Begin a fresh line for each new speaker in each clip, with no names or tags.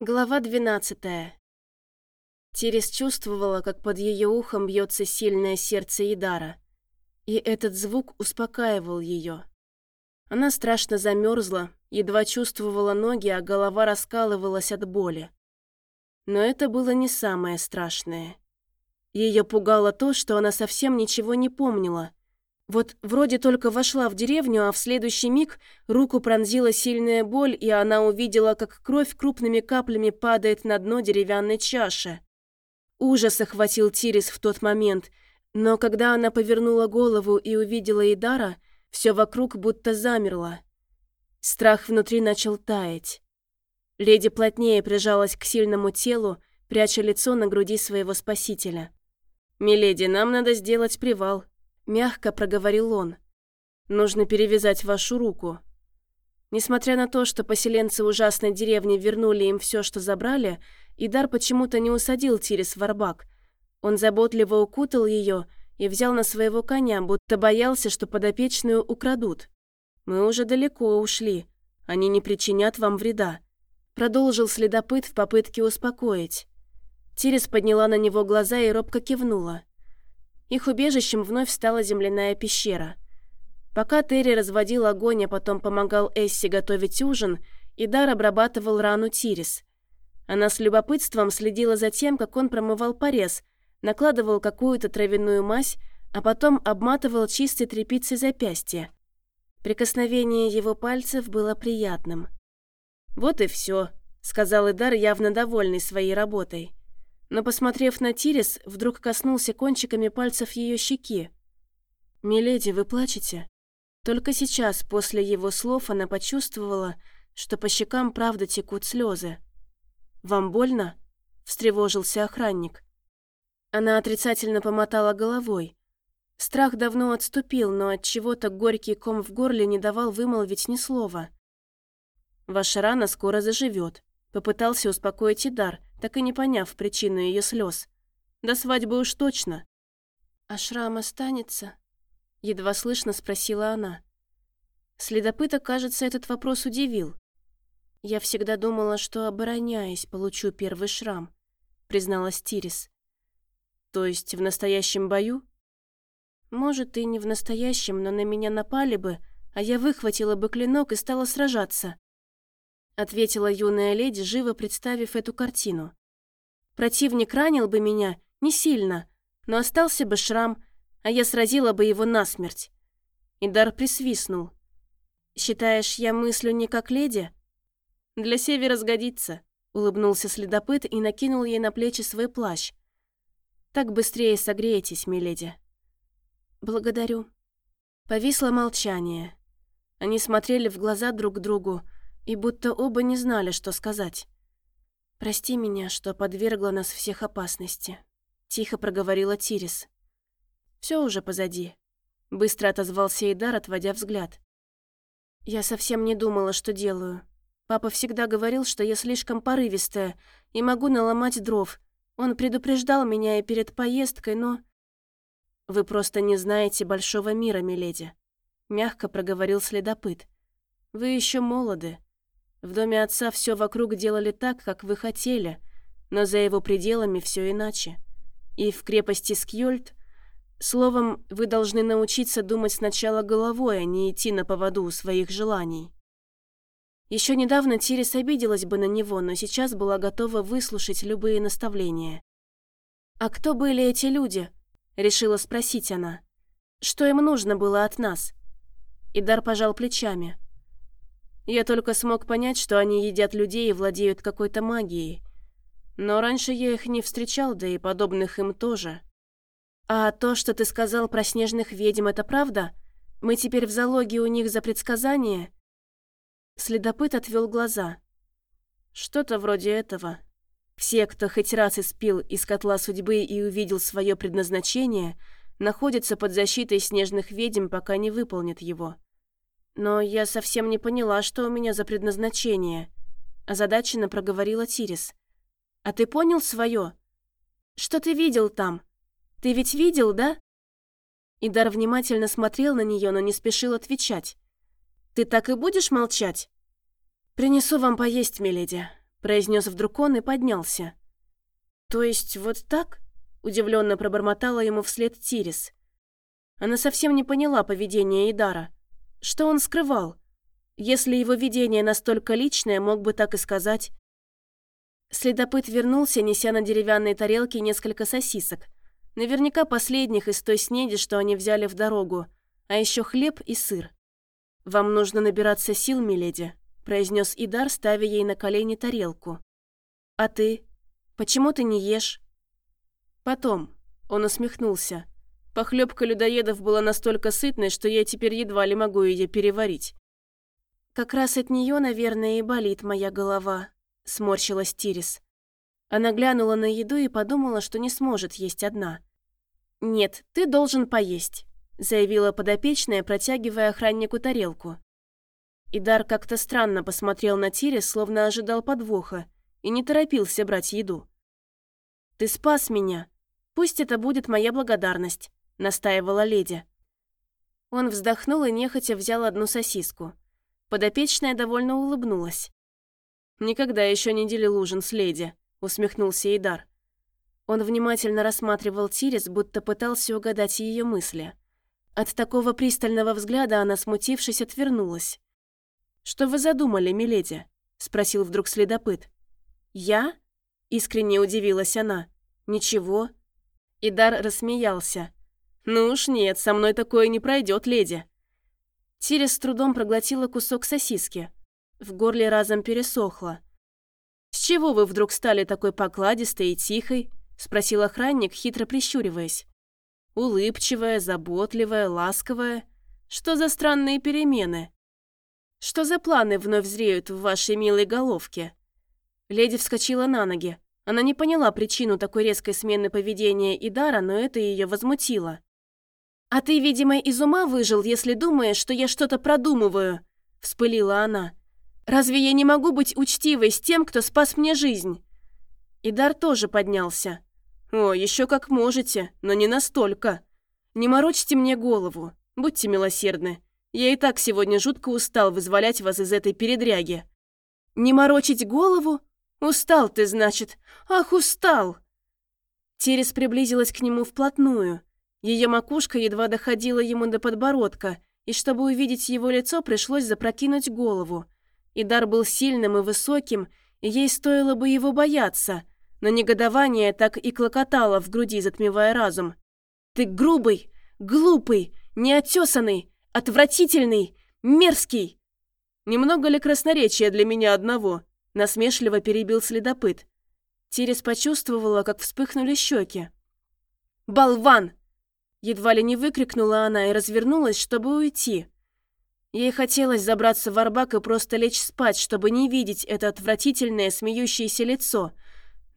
Глава 12. Терес чувствовала, как под ее ухом бьется сильное сердце Идара, и этот звук успокаивал ее. Она страшно замерзла, едва чувствовала ноги, а голова раскалывалась от боли. Но это было не самое страшное. Ее пугало то, что она совсем ничего не помнила, вот вроде только вошла в деревню, а в следующий миг руку пронзила сильная боль, и она увидела, как кровь крупными каплями падает на дно деревянной чаши. Ужас охватил Тирис в тот момент, но когда она повернула голову и увидела Идара, все вокруг будто замерло. Страх внутри начал таять. Леди плотнее прижалась к сильному телу, пряча лицо на груди своего спасителя. «Миледи, нам надо сделать привал», Мягко проговорил он. «Нужно перевязать вашу руку». Несмотря на то, что поселенцы ужасной деревни вернули им все, что забрали, Идар почему-то не усадил Тирис в арбак. Он заботливо укутал ее и взял на своего коня, будто боялся, что подопечную украдут. «Мы уже далеко ушли. Они не причинят вам вреда», — продолжил следопыт в попытке успокоить. Тирис подняла на него глаза и робко кивнула. Их убежищем вновь стала земляная пещера. Пока Терри разводил огонь, а потом помогал Эсси готовить ужин, Идар обрабатывал рану Тирис. Она с любопытством следила за тем, как он промывал порез, накладывал какую-то травяную мазь, а потом обматывал чистой тряпицей запястье. Прикосновение его пальцев было приятным. «Вот и все», — сказал Идар, явно довольный своей работой но, посмотрев на Тирис, вдруг коснулся кончиками пальцев ее щеки. «Миледи, вы плачете?» Только сейчас, после его слов, она почувствовала, что по щекам правда текут слезы. «Вам больно?» – встревожился охранник. Она отрицательно помотала головой. Страх давно отступил, но от чего-то горький ком в горле не давал вымолвить ни слова. «Ваша рана скоро заживет», – попытался успокоить Идар – так и не поняв причину ее слез. До свадьбы уж точно. «А шрам останется?» Едва слышно спросила она. Следопыта, кажется, этот вопрос удивил. «Я всегда думала, что, обороняясь, получу первый шрам», призналась Тирис. «То есть в настоящем бою?» «Может, и не в настоящем, но на меня напали бы, а я выхватила бы клинок и стала сражаться ответила юная леди, живо представив эту картину. Противник ранил бы меня не сильно, но остался бы шрам, а я сразила бы его насмерть. Идар присвистнул. «Считаешь, я мыслю не как леди?» «Для севера сгодится», — улыбнулся следопыт и накинул ей на плечи свой плащ. «Так быстрее согреетесь, миледи». «Благодарю». Повисло молчание. Они смотрели в глаза друг другу, и будто оба не знали, что сказать. «Прости меня, что подвергла нас всех опасности», — тихо проговорила Тирис. «Все уже позади», — быстро отозвался Идар, отводя взгляд. «Я совсем не думала, что делаю. Папа всегда говорил, что я слишком порывистая и могу наломать дров. Он предупреждал меня и перед поездкой, но...» «Вы просто не знаете большого мира, миледи», — мягко проговорил следопыт. «Вы еще молоды. В доме отца все вокруг делали так, как вы хотели, но за его пределами все иначе. И в крепости Скьольд... Словом, вы должны научиться думать сначала головой, а не идти на поводу у своих желаний. Еще недавно Тирис обиделась бы на него, но сейчас была готова выслушать любые наставления. «А кто были эти люди?» – решила спросить она. «Что им нужно было от нас?» Идар пожал плечами. Я только смог понять, что они едят людей и владеют какой-то магией. Но раньше я их не встречал, да и подобных им тоже. А то, что ты сказал про снежных ведьм, это правда? Мы теперь в залоге у них за предсказание? Следопыт отвел глаза. Что-то вроде этого. Все, кто хоть раз испил из котла судьбы и увидел свое предназначение, находятся под защитой снежных ведьм, пока не выполнят его. «Но я совсем не поняла, что у меня за предназначение», – озадаченно проговорила Тирис. «А ты понял свое? Что ты видел там? Ты ведь видел, да?» Идар внимательно смотрел на нее, но не спешил отвечать. «Ты так и будешь молчать?» «Принесу вам поесть, миледи», – произнес вдруг он и поднялся. «То есть вот так?» – удивленно пробормотала ему вслед Тирис. Она совсем не поняла поведения Идара. Что он скрывал? Если его видение настолько личное, мог бы так и сказать. Следопыт вернулся, неся на деревянной тарелке несколько сосисок. Наверняка последних из той снеди, что они взяли в дорогу. А еще хлеб и сыр. «Вам нужно набираться сил, миледи», – произнес Идар, ставя ей на колени тарелку. «А ты? Почему ты не ешь?» «Потом», – он усмехнулся. Похлебка людоедов была настолько сытной, что я теперь едва ли могу ее переварить. «Как раз от нее, наверное, и болит моя голова», – сморщилась Тирис. Она глянула на еду и подумала, что не сможет есть одна. «Нет, ты должен поесть заявила подопечная, протягивая охраннику тарелку. Идар как-то странно посмотрел на Тирис, словно ожидал подвоха, и не торопился брать еду. «Ты спас меня. Пусть это будет моя благодарность», — настаивала леди. Он вздохнул и нехотя взял одну сосиску. Подопечная довольно улыбнулась. «Никогда еще не делил ужин с леди», — усмехнулся Идар. Он внимательно рассматривал Тирис, будто пытался угадать ее мысли. От такого пристального взгляда она, смутившись, отвернулась. «Что вы задумали, миледи?» – спросил вдруг следопыт. «Я?» – искренне удивилась она. «Ничего». Идар рассмеялся. «Ну уж нет, со мной такое не пройдет, леди». Тирис с трудом проглотила кусок сосиски. В горле разом пересохло. «С чего вы вдруг стали такой покладистой и тихой?» – спросил охранник, хитро прищуриваясь. Улыбчивая, заботливая, ласковая. Что за странные перемены? Что за планы вновь зреют в вашей милой головке? Леди вскочила на ноги. Она не поняла причину такой резкой смены поведения и дара, но это ее возмутило. «А ты, видимо, из ума выжил, если думаешь, что я что-то продумываю», – вспылила она. «Разве я не могу быть учтивой с тем, кто спас мне жизнь?» Идар тоже поднялся. «О, еще как можете, но не настолько. Не морочьте мне голову, будьте милосердны. Я и так сегодня жутко устал вызволять вас из этой передряги». «Не морочить голову? Устал ты, значит. Ах, устал!» Терес приблизилась к нему вплотную. Ее макушка едва доходила ему до подбородка, и чтобы увидеть его лицо, пришлось запрокинуть голову. Идар был сильным и высоким, и ей стоило бы его бояться – но негодование так и клокотало в груди, затмевая разум. «Ты грубый, глупый, неотесанный, отвратительный, мерзкий!» «Немного ли красноречия для меня одного?» – насмешливо перебил следопыт. Тирис почувствовала, как вспыхнули щеки. «Болван!» Едва ли не выкрикнула она и развернулась, чтобы уйти. Ей хотелось забраться в арбак и просто лечь спать, чтобы не видеть это отвратительное смеющееся лицо –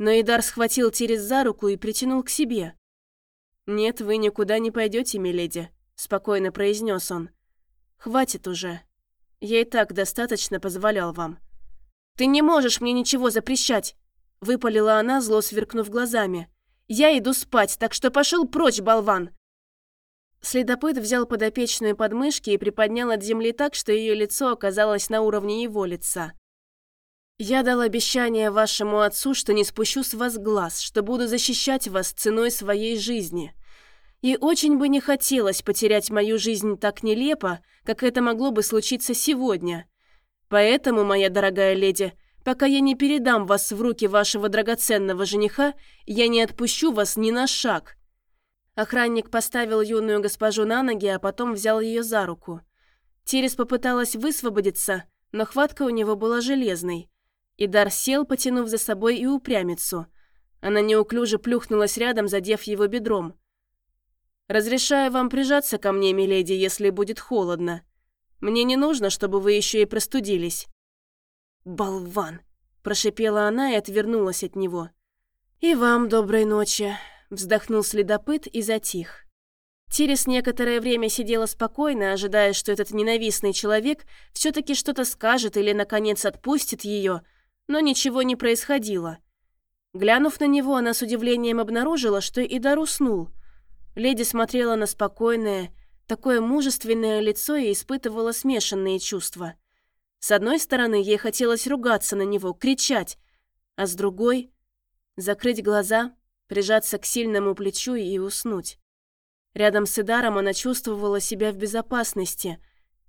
но Идар схватил Тирис за руку и притянул к себе. «Нет, вы никуда не пойдете, миледи», – спокойно произнес он. «Хватит уже. Я и так достаточно позволял вам». «Ты не можешь мне ничего запрещать!» – выпалила она, зло сверкнув глазами. «Я иду спать, так что пошел прочь, болван!» Следопыт взял подопечную подмышки и приподнял от земли так, что ее лицо оказалось на уровне его лица. Я дал обещание вашему отцу, что не спущу с вас глаз, что буду защищать вас ценой своей жизни. И очень бы не хотелось потерять мою жизнь так нелепо, как это могло бы случиться сегодня. Поэтому, моя дорогая леди, пока я не передам вас в руки вашего драгоценного жениха, я не отпущу вас ни на шаг». Охранник поставил юную госпожу на ноги, а потом взял ее за руку. Терес попыталась высвободиться, но хватка у него была железной. Идар сел, потянув за собой и упрямицу. Она неуклюже плюхнулась рядом, задев его бедром. «Разрешаю вам прижаться ко мне, миледи, если будет холодно. Мне не нужно, чтобы вы еще и простудились». «Болван!» – прошипела она и отвернулась от него. «И вам доброй ночи», – вздохнул следопыт и затих. Тирис некоторое время сидела спокойно, ожидая, что этот ненавистный человек все-таки что-то скажет или, наконец, отпустит ее, но ничего не происходило. Глянув на него, она с удивлением обнаружила, что Идар уснул. Леди смотрела на спокойное, такое мужественное лицо и испытывала смешанные чувства. С одной стороны, ей хотелось ругаться на него, кричать, а с другой — закрыть глаза, прижаться к сильному плечу и уснуть. Рядом с Идаром она чувствовала себя в безопасности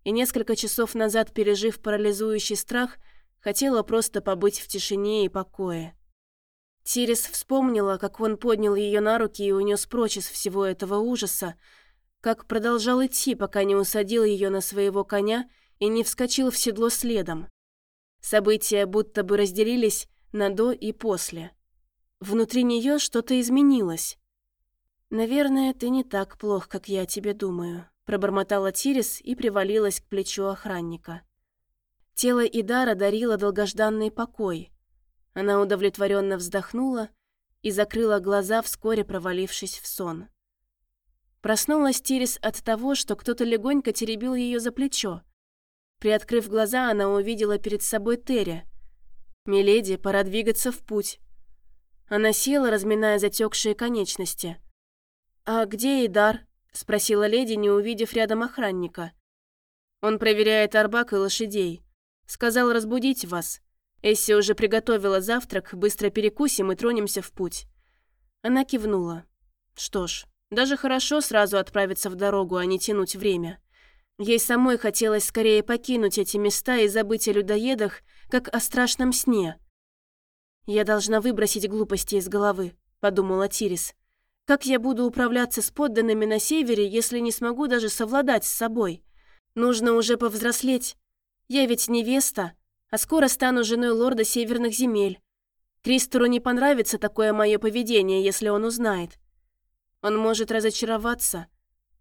и несколько часов назад, пережив парализующий страх, хотела просто побыть в тишине и покое. Тирис вспомнила, как он поднял ее на руки и унес прочь из всего этого ужаса, как продолжал идти, пока не усадил ее на своего коня и не вскочил в седло следом. События будто бы разделились на «до» и «после». Внутри нее что-то изменилось. «Наверное, ты не так плох, как я тебе думаю», — пробормотала Тирис и привалилась к плечу охранника. Тело Идара дарило долгожданный покой. Она удовлетворенно вздохнула и закрыла глаза, вскоре провалившись в сон. Проснулась Тирис от того, что кто-то легонько теребил ее за плечо. Приоткрыв глаза, она увидела перед собой Терри. «Миледи, пора двигаться в путь». Она села, разминая затекшие конечности — «А где Идар?» – спросила леди, не увидев рядом охранника. «Он проверяет арбак и лошадей. Сказал разбудить вас. Эсси уже приготовила завтрак, быстро перекусим и тронемся в путь». Она кивнула. «Что ж, даже хорошо сразу отправиться в дорогу, а не тянуть время. Ей самой хотелось скорее покинуть эти места и забыть о людоедах, как о страшном сне. «Я должна выбросить глупости из головы», – подумала Тирис. Как я буду управляться с подданными на севере, если не смогу даже совладать с собой? Нужно уже повзрослеть. Я ведь невеста, а скоро стану женой лорда северных земель. Кристору не понравится такое мое поведение, если он узнает. Он может разочароваться.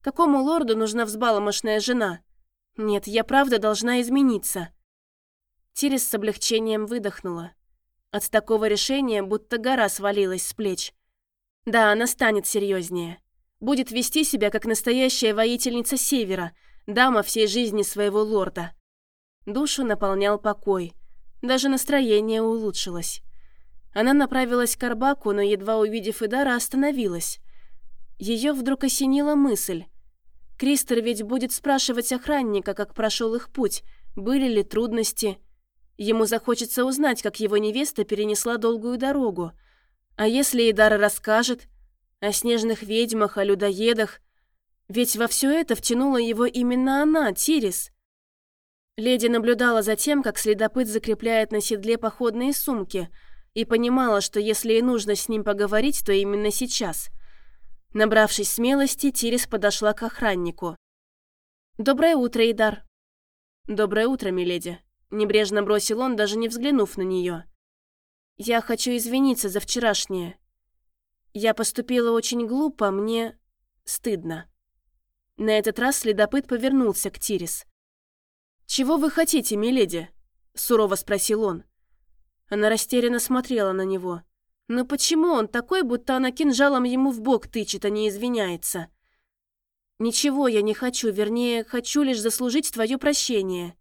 Какому лорду нужна взбаломошная жена? Нет, я правда должна измениться. Тирис с облегчением выдохнула. От такого решения будто гора свалилась с плеч. Да, она станет серьезнее. Будет вести себя как настоящая воительница Севера, дама всей жизни своего лорда. Душу наполнял покой. Даже настроение улучшилось. Она направилась к Арбаку, но, едва увидев Идара, остановилась. Ее вдруг осенила мысль. Кристер ведь будет спрашивать охранника, как прошел их путь, были ли трудности. Ему захочется узнать, как его невеста перенесла долгую дорогу – а если Идара расскажет о снежных ведьмах, о людоедах? Ведь во все это втянула его именно она, Тирис. Леди наблюдала за тем, как следопыт закрепляет на седле походные сумки, и понимала, что если и нужно с ним поговорить, то именно сейчас. Набравшись смелости, Тирис подошла к охраннику. «Доброе утро, Идар». «Доброе утро, миледи», — небрежно бросил он, даже не взглянув на нее. Я хочу извиниться за вчерашнее. Я поступила очень глупо, мне стыдно. На этот раз следопыт повернулся к Тирис. «Чего вы хотите, миледи?» – сурово спросил он. Она растерянно смотрела на него. Но почему он такой, будто она кинжалом ему в бок тычет, а не извиняется? «Ничего я не хочу, вернее, хочу лишь заслужить твое прощение».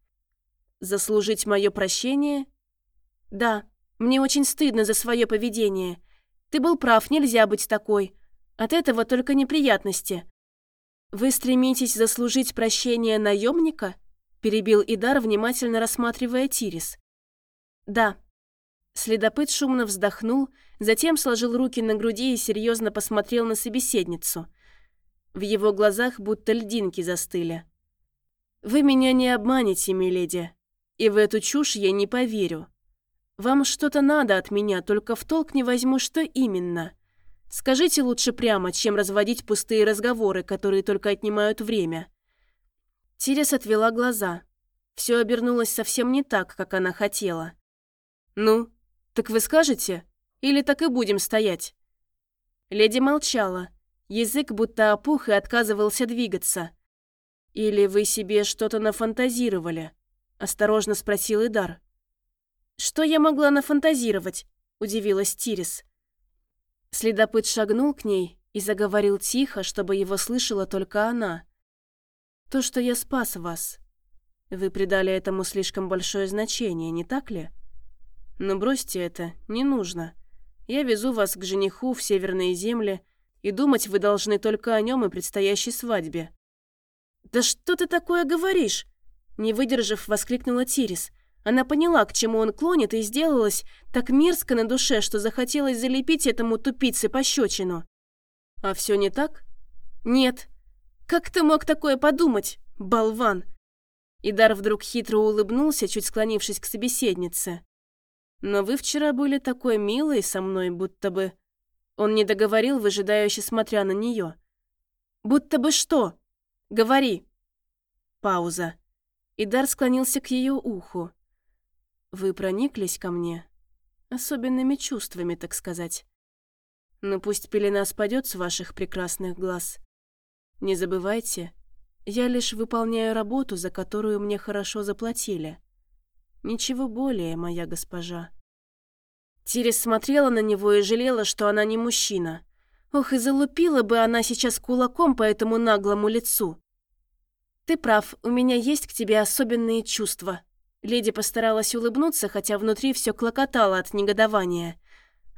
«Заслужить мое прощение?» «Да, мне очень стыдно за свое поведение. Ты был прав, нельзя быть такой. От этого только неприятности. Вы стремитесь заслужить прощение наемника? Перебил Идар, внимательно рассматривая Тирис. Да. Следопыт шумно вздохнул, затем сложил руки на груди и серьезно посмотрел на собеседницу. В его глазах будто льдинки застыли. «Вы меня не обманете, миледи, и в эту чушь я не поверю. Вам что-то надо от меня, только в толк не возьму, что именно. Скажите лучше прямо, чем разводить пустые разговоры, которые только отнимают время». Тирес отвела глаза. Все обернулось совсем не так, как она хотела. «Ну, так вы скажете? Или так и будем стоять?» Леди молчала. Язык будто опух и отказывался двигаться. «Или вы себе что-то нафантазировали?» – осторожно спросил Идар. «Что я могла нафантазировать?» – удивилась Тирис. Следопыт шагнул к ней и заговорил тихо, чтобы его слышала только она. «То, что я спас вас. Вы придали этому слишком большое значение, не так ли? Но бросьте это, не нужно. Я везу вас к жениху в северные земли, и думать вы должны только о нем и предстоящей свадьбе». «Да что ты такое говоришь?» Не выдержав, воскликнула Тирис – Она поняла, к чему он клонит, и сделалась так мерзко на душе, что захотелось залепить этому тупице пощечину. А все не так? Нет. Как ты мог такое подумать, болван? Идар вдруг хитро улыбнулся, чуть склонившись к собеседнице. «Но вы вчера были такой милой со мной, будто бы...» Он не договорил, выжидающе смотря на нее. «Будто бы что? Говори!» Пауза. Идар склонился к ее уху. «Вы прониклись ко мне? Особенными чувствами, так сказать. Но пусть пелена спадет с ваших прекрасных глаз. Не забывайте, я лишь выполняю работу, за которую мне хорошо заплатили. Ничего более, моя госпожа». Тирис смотрела на него и жалела, что она не мужчина. Ох, и залупила бы она сейчас кулаком по этому наглому лицу. «Ты прав, у меня есть к тебе особенные чувства». Леди постаралась улыбнуться, хотя внутри все клокотало от негодования.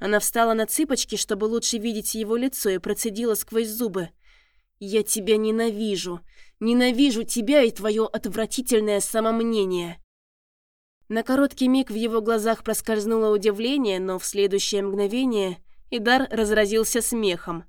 Она встала на цыпочки, чтобы лучше видеть его лицо, и процедила сквозь зубы. «Я тебя ненавижу. Ненавижу тебя и твое отвратительное самомнение». На короткий миг в его глазах проскользнуло удивление, но в следующее мгновение Идар разразился смехом.